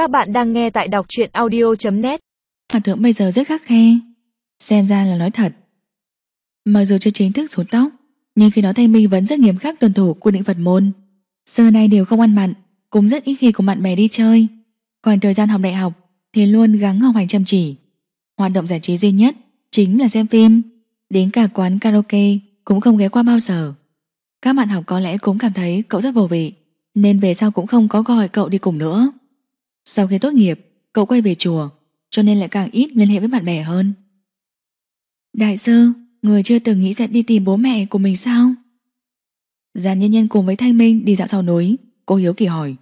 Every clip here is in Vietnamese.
Các bạn đang nghe tại đọc truyện audio.net Hòa thượng bây giờ rất khắc khe, Xem ra là nói thật. Mặc dù chưa chính thức xuống tóc, Nhưng khi đó Thanh Minh vẫn rất nghiêm khắc tuân thủ quy định Phật môn. Xưa nay đều không ăn mặn, Cũng rất ít khi cùng bạn bè đi chơi. Còn thời gian học đại học Thì luôn gắng học hành chăm chỉ. Hoạt động giải trí duy nhất Chính là xem phim, Đến cả quán karaoke Cũng không ghé qua bao giờ. Các bạn học có lẽ cũng cảm thấy cậu rất vô vị, Nên về sau cũng không có gọi cậu đi cùng nữa. Sau khi tốt nghiệp, Cậu quay về chùa, Cho nên lại càng ít liên hệ với bạn bè hơn. Đại sư, Người chưa từng nghĩ sẽ đi tìm bố mẹ của mình sao? Giàn nhân nhân cùng với Thanh Minh Đi dạo sau núi, Cô Hiếu Kỳ hỏi.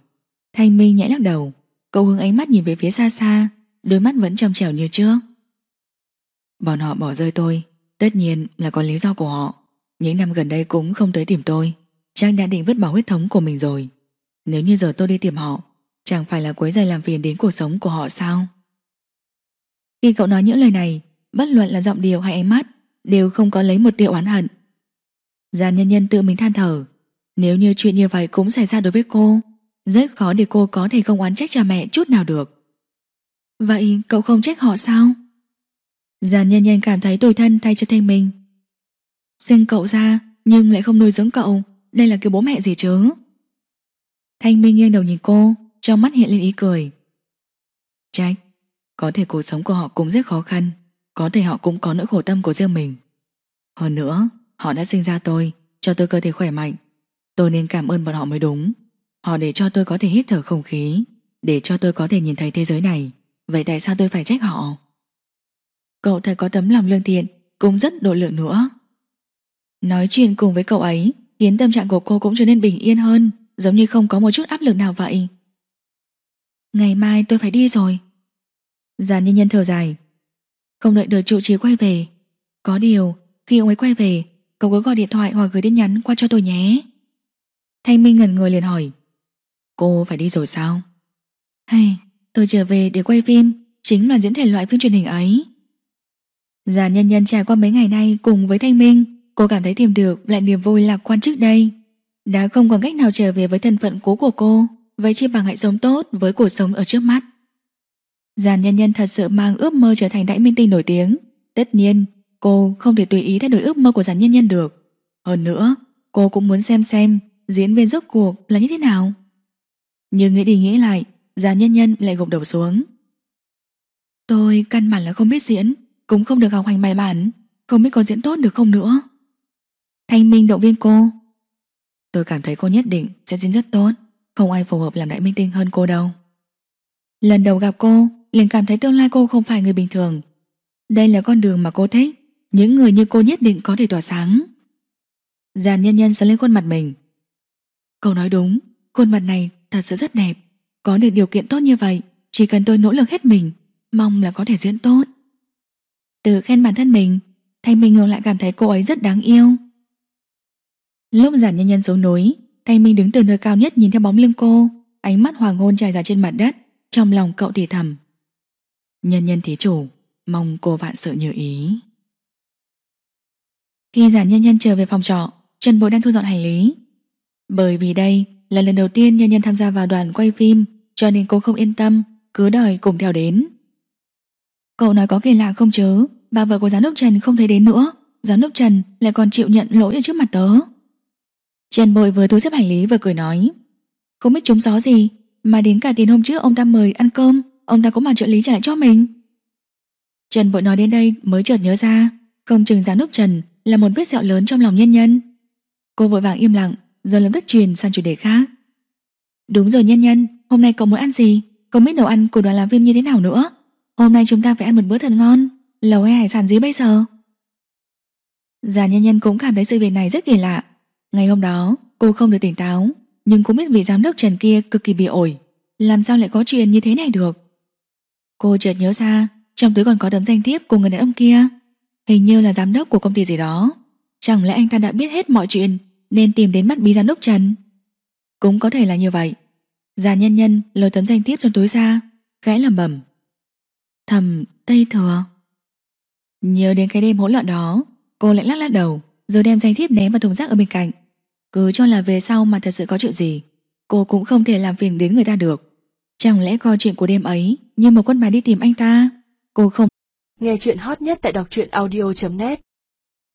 Thanh Minh nhẹ lắc đầu, Cậu hướng ánh mắt nhìn về phía xa xa, Đôi mắt vẫn trong trẻo như trước. Bọn họ bỏ rơi tôi, Tất nhiên là có lý do của họ. Những năm gần đây cũng không tới tìm tôi Chắc đã định vứt bỏ huyết thống của mình rồi. Nếu như giờ tôi đi tìm họ Chẳng phải là quấy giày làm phiền đến cuộc sống của họ sao? Khi cậu nói những lời này, Bất luận là giọng điệu hay ánh mắt, Đều không có lấy một tia oán hận. Giàn nhân nhân tự mình than thở, Nếu như chuyện như vậy cũng xảy ra đối với cô, Rất khó để cô có thể không oán trách cha mẹ chút nào được. Vậy cậu không trách họ sao? Giàn nhân nhân cảm thấy tủi thân thay cho thanh mình. Sinh cậu ra, Nhưng lại không nuôi dưỡng cậu, Đây là kiểu bố mẹ gì chứ? Thanh Minh nghiêng đầu nhìn cô trong mắt hiện lên ý cười. Trách Có thể cuộc sống của họ cũng rất khó khăn. Có thể họ cũng có nỗi khổ tâm của riêng mình. Hơn nữa, Họ đã sinh ra tôi, Cho tôi cơ thể khỏe mạnh. Tôi nên cảm ơn bọn họ mới đúng. Họ để cho tôi có thể hít thở không khí, Để cho tôi có thể nhìn thấy thế giới này. Vậy tại sao tôi phải trách họ? Cậu thật có tấm lòng lương thiện, Cũng rất độ lượng nữa. Nói chuyện cùng với cậu ấy, Khiến tâm trạng của cô cũng trở nên bình yên hơn, Giống như không có một chút áp lực nào vậy. Ngày mai tôi phải đi rồi. Giàn nhân nhân thở dài. Không đợi được trụ trì quay về. Có điều, khi ông ấy quay về, Cậu cứ gọi điện thoại hoặc gửi tin nhắn qua cho tôi nhé. Thanh Minh ngẩn người liền hỏi. Cô phải đi rồi sao? Hay, tôi trở về để quay phim, Chính là diễn thể loại phim truyền hình ấy. Giàn nhân nhân trải qua mấy ngày nay Cùng với Thanh Minh, Cô cảm thấy tìm được lại niềm vui lạc quan trước đây. Đã không còn cách nào trở về với thân phận cũ của cô. Vậy chi bằng hãy sống tốt Với cuộc sống ở trước mắt. Giàn nhân nhân thật sự mang ước mơ trở thành đại minh tinh nổi tiếng. Tất nhiên, Cô không thể tùy ý thay đổi ước mơ của giàn nhân nhân được. Hơn nữa, Cô cũng muốn xem xem diễn viên rốt cuộc là như thế nào. Nhưng nghĩ đi nghĩ lại, Giàn nhân nhân lại gục đầu xuống. Tôi căn bản là không biết diễn, Cũng không được học hành bài bản, Không biết có diễn tốt được không nữa. Thanh Minh động viên cô. Tôi cảm thấy cô nhất định sẽ diễn rất tốt. Không ai phù hợp làm đại minh tinh hơn cô đâu. Lần đầu gặp cô, liền cảm thấy tương lai cô không phải người bình thường. Đây là con đường mà cô thích, Những người như cô nhất định có thể tỏa sáng. Giàn nhân nhân sờ lên khuôn mặt mình. Cậu nói đúng, Khuôn mặt này thật sự rất đẹp. Có được điều kiện tốt như vậy, Chỉ cần tôi nỗ lực hết mình, Mong là có thể diễn tốt. Tự khen bản thân mình Thanh Minh ngược lại cảm thấy cô ấy rất đáng yêu. Lúc giản nhân nhân xuống núi Thanh Minh đứng từ nơi cao nhất nhìn theo bóng lưng cô. Ánh mắt hoàng hôn trải ra trên mặt đất, Trong lòng cậu thì thầm. Nhân nhân thí chủ, Mong cô vạn sự như ý. Khi giả nhân nhân trở về phòng trọ, Trần Bội đang thu dọn hành lý. Bởi vì đây là lần đầu tiên nhân nhân tham gia vào đoàn quay phim, Cho nên cô không yên tâm, Cứ đòi cùng theo đến. Cậu nói có kỳ lạ không chứ? Bà vợ của giám đốc Trần không thấy đến nữa. Giám đốc Trần lại còn chịu nhận lỗi ở trước mặt tớ. Trần Bội vừa thu xếp hành lý vừa cười nói, Không biết trúng gió gì, Mà đến cả tiền hôm trước ông ta mời ăn cơm, Ông ta cũng bảo trợ lý trả lại cho mình. Trần Bội nói đến đây mới chợt nhớ ra Không chừng giám đốc Trần Là một vết sẹo lớn trong lòng nhân nhân. Cô vội vàng im lặng, Rồi lập tức truyền sang chủ đề khác. Đúng rồi nhân nhân, Hôm nay cậu muốn ăn gì? Không biết nấu ăn của đoàn làm phim như thế nào nữa. Hôm nay chúng ta phải ăn một bữa thật ngon Lẩu hay hải sản gì bây giờ? Già nhân nhân cũng cảm thấy sự việc này rất kỳ lạ. Ngày hôm đó, cô không được tỉnh táo, Nhưng cũng biết vị giám đốc Trần kia cực kỳ bị ổi. Làm sao lại có chuyện như thế này được? Cô chợt nhớ ra, Trong túi còn có tấm danh thiếp của người đàn ông kia. Hình như là giám đốc của công ty gì đó. Chẳng lẽ anh ta đã biết hết mọi chuyện, Nên tìm đến mắt bí giám đốc Trần? Cũng có thể là như vậy. Già nhân nhân lôi tấm danh thiếp trong túi ra gãy làm bẩm. Thầm Tây Thừa. Nhớ đến cái đêm hỗn loạn đó, Cô lại lắc lắc đầu, Rồi đem danh thiếp ném vào thùng rác ở bên cạnh. Cứ cho là về sau mà thật sự có chuyện gì, Cô cũng không thể làm phiền đến người ta được. Chẳng lẽ coi chuyện của đêm ấy như một con bài đi tìm anh ta? Cô không Nghe chuyện hot nhất tại đọc truyện audio.net